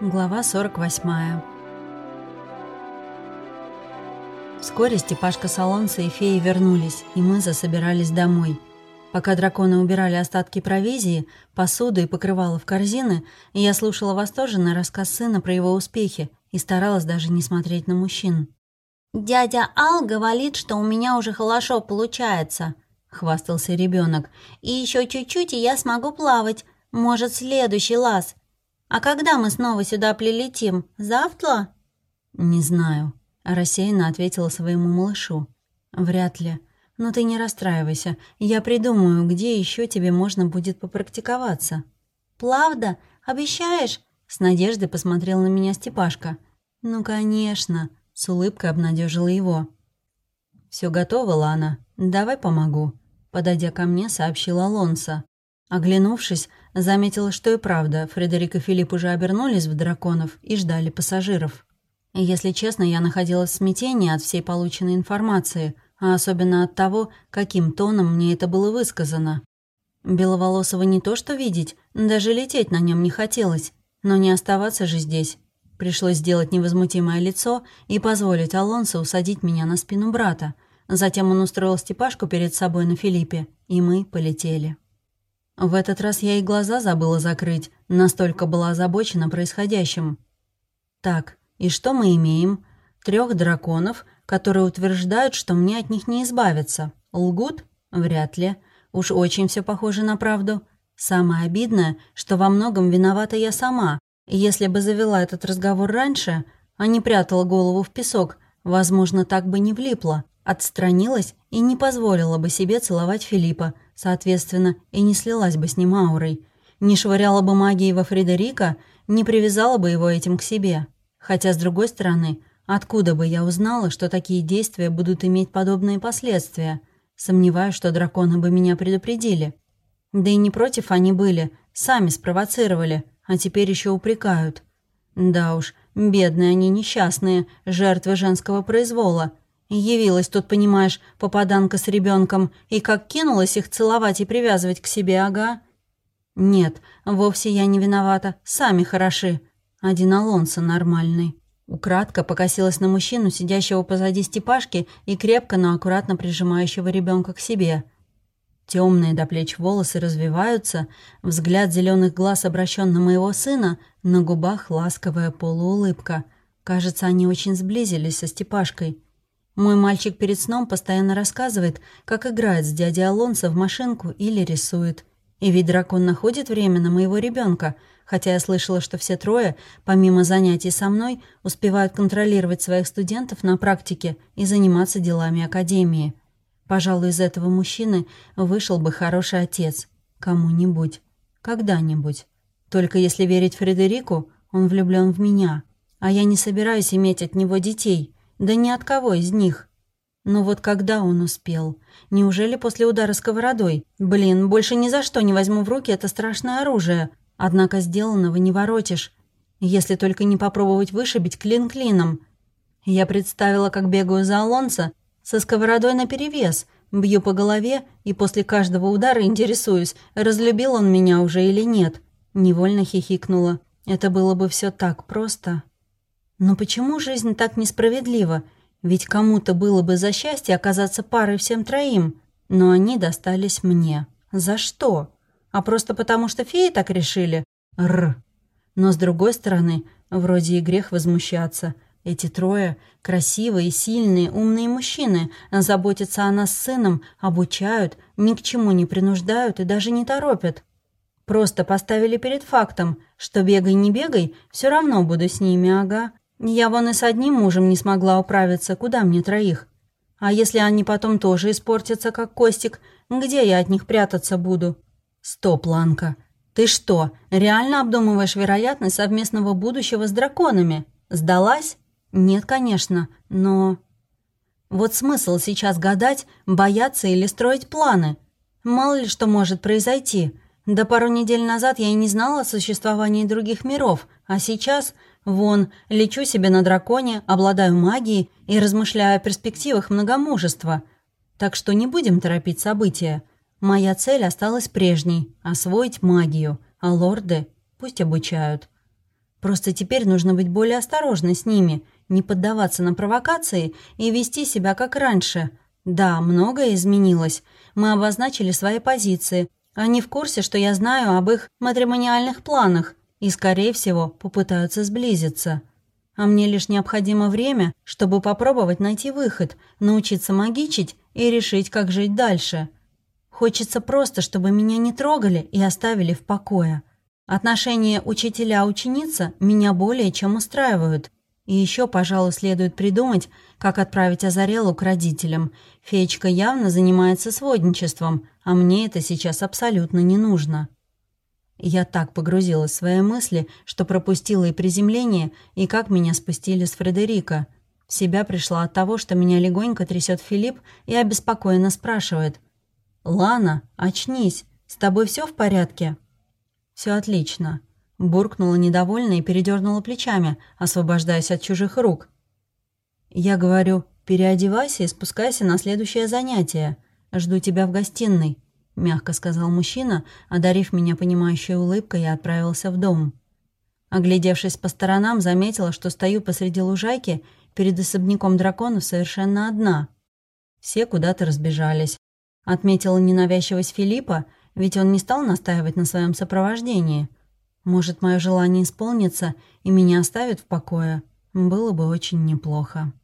Глава 48 Вскоре Степашка Солонца и феи вернулись, и мы засобирались домой. Пока драконы убирали остатки провизии, посуду и покрывала в корзины, я слушала восторженный рассказ сына про его успехи и старалась даже не смотреть на мужчин. «Дядя Ал говорит, что у меня уже хорошо получается», — хвастался ребенок. «И еще чуть-чуть, и я смогу плавать. Может, следующий лаз. «А когда мы снова сюда прилетим? Завтра?» «Не знаю», — рассеянно ответила своему малышу. «Вряд ли. Но ты не расстраивайся. Я придумаю, где еще тебе можно будет попрактиковаться». «Плавда? Обещаешь?» С надеждой посмотрел на меня Степашка. «Ну, конечно», — с улыбкой обнадежила его. Все готово, Лана. Давай помогу», — подойдя ко мне, сообщил Алонсо. Оглянувшись, заметила, что и правда, Фредерик и Филипп уже обернулись в драконов и ждали пассажиров. Если честно, я находилась в смятении от всей полученной информации, а особенно от того, каким тоном мне это было высказано. Беловолосого не то что видеть, даже лететь на нем не хотелось, но не оставаться же здесь. Пришлось сделать невозмутимое лицо и позволить Алонсо усадить меня на спину брата. Затем он устроил степашку перед собой на Филиппе, и мы полетели. В этот раз я и глаза забыла закрыть, настолько была озабочена происходящим. Так, и что мы имеем? Трех драконов, которые утверждают, что мне от них не избавиться. Лгут? Вряд ли. Уж очень все похоже на правду. Самое обидное, что во многом виновата я сама. Если бы завела этот разговор раньше, а не прятала голову в песок, возможно, так бы не влипла, отстранилась и не позволила бы себе целовать Филиппа, соответственно, и не слилась бы с ним аурой. Не швыряла бы магией во Фредерика, не привязала бы его этим к себе. Хотя, с другой стороны, откуда бы я узнала, что такие действия будут иметь подобные последствия? Сомневаюсь, что драконы бы меня предупредили. Да и не против они были, сами спровоцировали, а теперь еще упрекают. Да уж, бедные они несчастные, жертвы женского произвола – Явилась тут, понимаешь, попаданка с ребенком, и как кинулась их целовать и привязывать к себе, ага. Нет, вовсе я не виновата, сами хороши. Один Алонсо нормальный. Украдко покосилась на мужчину, сидящего позади Степашки и крепко, но аккуратно прижимающего ребенка к себе. Темные до плеч волосы развиваются, взгляд зеленых глаз обращен на моего сына, на губах ласковая полуулыбка. Кажется, они очень сблизились со Степашкой. Мой мальчик перед сном постоянно рассказывает, как играет с дядей Алонсо в машинку или рисует. И ведь дракон находит время на моего ребенка, хотя я слышала, что все трое, помимо занятий со мной, успевают контролировать своих студентов на практике и заниматься делами академии. Пожалуй, из этого мужчины вышел бы хороший отец. Кому-нибудь. Когда-нибудь. Только если верить Фредерику, он влюблен в меня. А я не собираюсь иметь от него детей – да ни от кого из них. Но вот когда он успел? Неужели после удара сковородой? Блин, больше ни за что не возьму в руки это страшное оружие. Однако сделанного не воротишь. Если только не попробовать вышибить клин клином. Я представила, как бегаю за Алонсо со сковородой наперевес, бью по голове и после каждого удара интересуюсь, разлюбил он меня уже или нет. Невольно хихикнула. Это было бы все так просто. Но почему жизнь так несправедлива? Ведь кому-то было бы за счастье оказаться парой всем троим, но они достались мне. За что? А просто потому, что феи так решили? Р. Но с другой стороны, вроде и грех возмущаться. Эти трое – красивые, сильные, умные мужчины, заботятся о нас с сыном, обучают, ни к чему не принуждают и даже не торопят. Просто поставили перед фактом, что бегай не бегай, все равно буду с ними, ага. Я вон и с одним мужем не смогла управиться, куда мне троих? А если они потом тоже испортятся, как Костик, где я от них прятаться буду? Стоп, Ланка. Ты что, реально обдумываешь вероятность совместного будущего с драконами? Сдалась? Нет, конечно, но... Вот смысл сейчас гадать, бояться или строить планы? Мало ли что может произойти. До пару недель назад я и не знала о существовании других миров, а сейчас Вон, лечу себе на драконе, обладаю магией и размышляю о перспективах многомужества. Так что не будем торопить события. Моя цель осталась прежней – освоить магию, а лорды пусть обучают. Просто теперь нужно быть более осторожной с ними, не поддаваться на провокации и вести себя как раньше. Да, многое изменилось. Мы обозначили свои позиции. Они в курсе, что я знаю об их матримониальных планах и, скорее всего, попытаются сблизиться. А мне лишь необходимо время, чтобы попробовать найти выход, научиться магичить и решить, как жить дальше. Хочется просто, чтобы меня не трогали и оставили в покое. Отношения учителя-ученица меня более чем устраивают. И еще, пожалуй, следует придумать, как отправить Азарелу к родителям. Феечка явно занимается сводничеством, а мне это сейчас абсолютно не нужно. Я так погрузилась в свои мысли, что пропустила и приземление, и как меня спустили с Фредерика. В себя пришла от того, что меня легонько трясет Филипп и обеспокоенно спрашивает. «Лана, очнись, с тобой все в порядке?» Все отлично», — буркнула недовольно и передернула плечами, освобождаясь от чужих рук. «Я говорю, переодевайся и спускайся на следующее занятие. Жду тебя в гостиной», — мягко сказал мужчина, одарив меня понимающей улыбкой, и отправился в дом. Оглядевшись по сторонам, заметила, что стою посреди лужайки перед особняком драконов совершенно одна. Все куда-то разбежались. Отметила ненавязчивость Филиппа — ведь он не стал настаивать на своем сопровождении. Может, мое желание исполнится, и меня оставят в покое. Было бы очень неплохо.